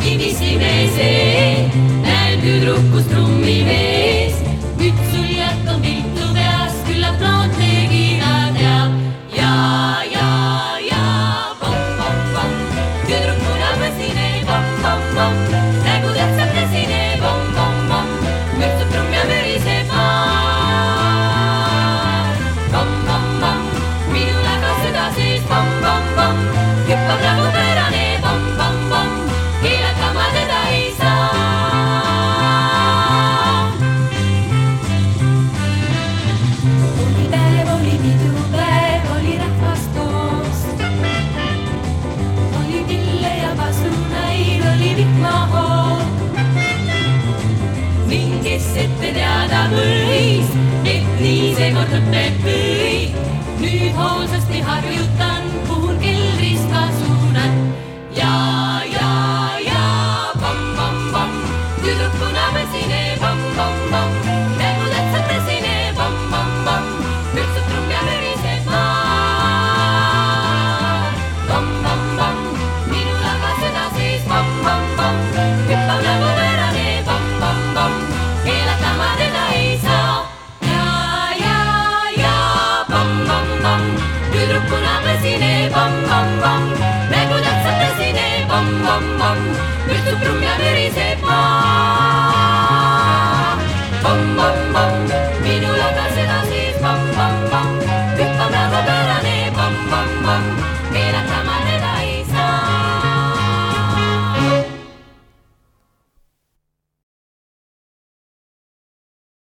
kivisse mees, näed nüüd rukkust trummi vees. tuli päev oli pidu, päev oli rahvast koos. oli kille ja pasunaid, oli vihmahoov. ning kes ette teada võis, et nii seekord lõpeb püü. tõsine, pamm-pamm-pamm, nägu tähtsalt tõsine, pamm-pamm-pamm, mürtsub trumm ja viriseb maa.